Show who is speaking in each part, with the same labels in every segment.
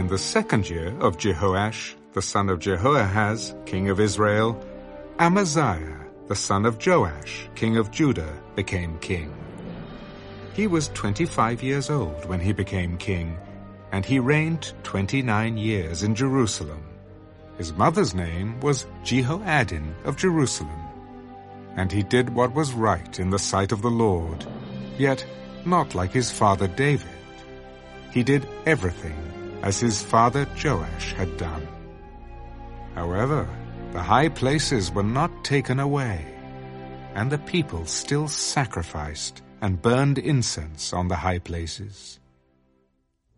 Speaker 1: In the second year of Jehoash, the son of Jehoahaz, king of Israel, Amaziah, the son of Joash, king of Judah, became king. He was 25 years old when he became king, and he reigned 29 years in Jerusalem. His mother's name was Jehoaddan of Jerusalem. And he did what was right in the sight of the Lord, yet not like his father David. He did everything as his father Joash had done. However, the high places were not taken away, and the people still sacrificed and burned incense on the high places.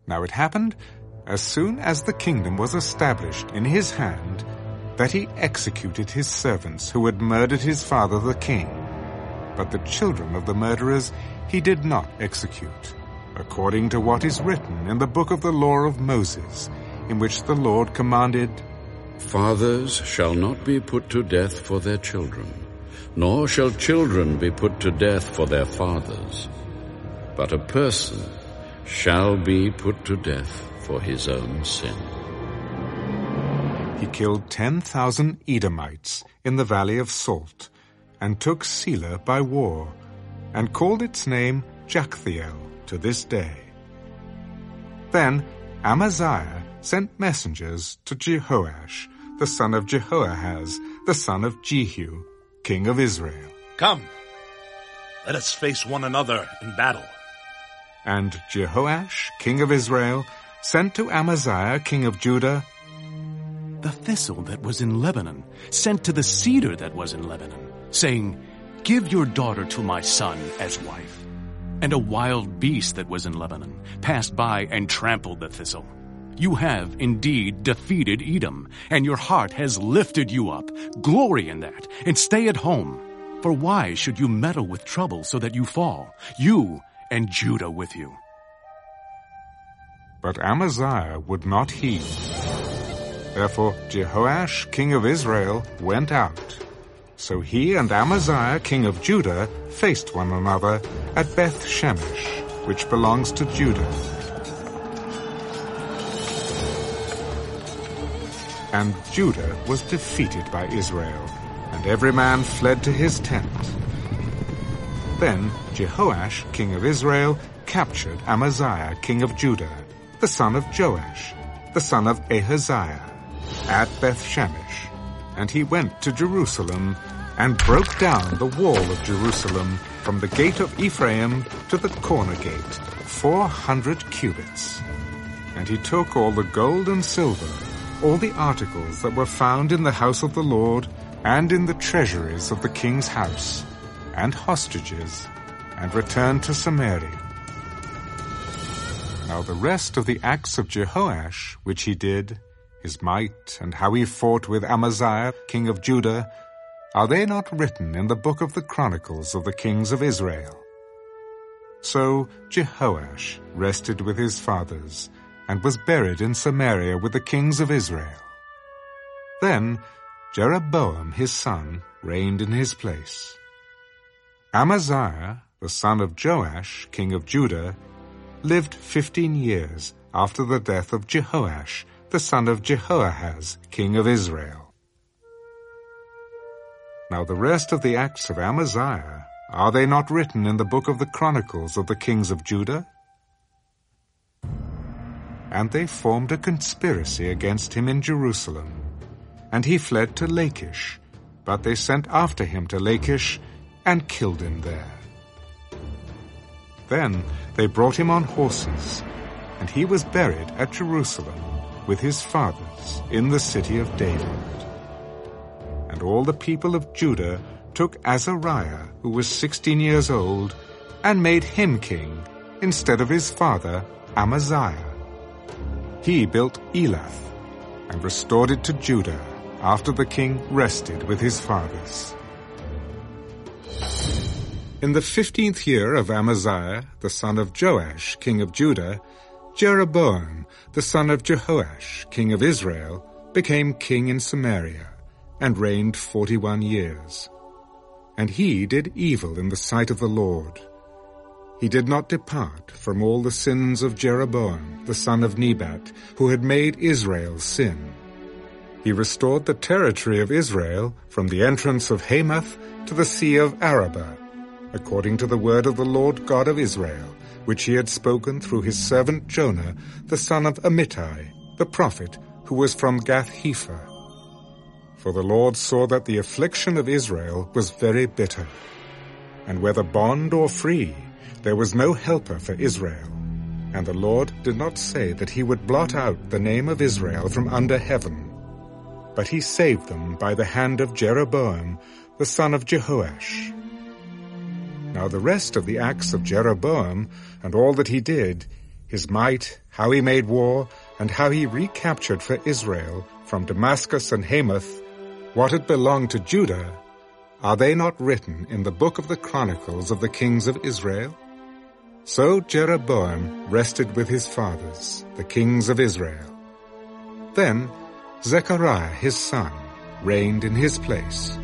Speaker 1: Now it happened, as soon as the kingdom was established in his hand, that he executed his servants who had murdered his father the king. But the children of the murderers he did not execute, according to what is written in the book of the law of Moses, in which the Lord commanded,
Speaker 2: Fathers shall not be put to death for their children, nor shall children be put to death for their fathers. But a person shall be put to death for his own sin.
Speaker 1: He killed 10,000 Edomites in the valley of Salt, and took Sela by war, and called its name Joktheel to this day. Then Amaziah sent messengers to Jehoash, the son of Jehoahaz, the son of Jehu, king of Israel.
Speaker 3: Come, let us face one another in battle.
Speaker 1: And Jehoash, king of Israel, sent to Amaziah, king of Judah,
Speaker 4: The thistle that was in Lebanon sent to the cedar that was in Lebanon, saying, Give your daughter to my son as wife. And a wild beast that was in Lebanon passed by and trampled the thistle. You have indeed defeated Edom, and your heart has lifted you up. Glory in that, and stay at home. For why should you meddle with trouble so that you fall, you and Judah with you?
Speaker 1: But Amaziah would not heed. Therefore Jehoash, king of Israel, went out. So he and Amaziah, king of Judah, faced one another at Beth Shemesh, which belongs to Judah. And Judah was defeated by Israel, and every man fled to his tent. Then Jehoash, king of Israel, captured Amaziah, king of Judah, the son of Joash, the son of Ahaziah, at Beth Shemesh, and he went to Jerusalem and broke down the wall of Jerusalem from the gate of Ephraim to the corner gate, four hundred cubits. And he took all the gold and silver, all the articles that were found in the house of the Lord, and in the treasuries of the king's house, and hostages, and returned to Samaria. Now the rest of the acts of Jehoash, which he did, his might, and how he fought with Amaziah, king of Judah, are they not written in the book of the Chronicles of the kings of Israel? So Jehoash rested with his fathers, and was buried in Samaria with the kings of Israel. Then Jeroboam his son reigned in his place. Amaziah, the son of Joash, king of Judah, lived fifteen years after the death of Jehoash, the son of Jehoahaz, king of Israel. Now the rest of the acts of Amaziah, are they not written in the book of the Chronicles of the kings of Judah? And they formed a conspiracy against him in Jerusalem. And he fled to Lachish, but they sent after him to Lachish and killed him there. Then they brought him on horses, and he was buried at Jerusalem with his fathers in the city of David. And all the people of Judah took Azariah, who was sixteen years old, and made him king instead of his father Amaziah. He built Elath and restored it to Judah after the king rested with his fathers. In the fifteenth year of Amaziah, the son of Joash, king of Judah, Jeroboam, the son of Jehoash, king of Israel, became king in Samaria, and reigned forty-one years. And he did evil in the sight of the Lord. he did not depart from all the sins of Jeroboam, the son of Nebat, who had made Israel sin. He restored the territory of Israel from the entrance of Hamath to the sea of Arabah, according to the word of the Lord God of Israel, which he had spoken through his servant Jonah, the son of Amittai, the prophet, who was from Gath-hepher. For the Lord saw that the affliction of Israel was very bitter, and whether bond or free, there was no helper for Israel. And the Lord did not say that he would blot out the name of Israel from under heaven. But he saved them by the hand of Jeroboam, the son of Jehoash. Now the rest of the acts of Jeroboam, and all that he did, his might, how he made war, and how he recaptured for Israel from Damascus and Hamath what had belonged to Judah, are they not written in the book of the Chronicles of the kings of Israel? So Jeroboam rested with his fathers, the kings of Israel. Then Zechariah his son reigned in his place.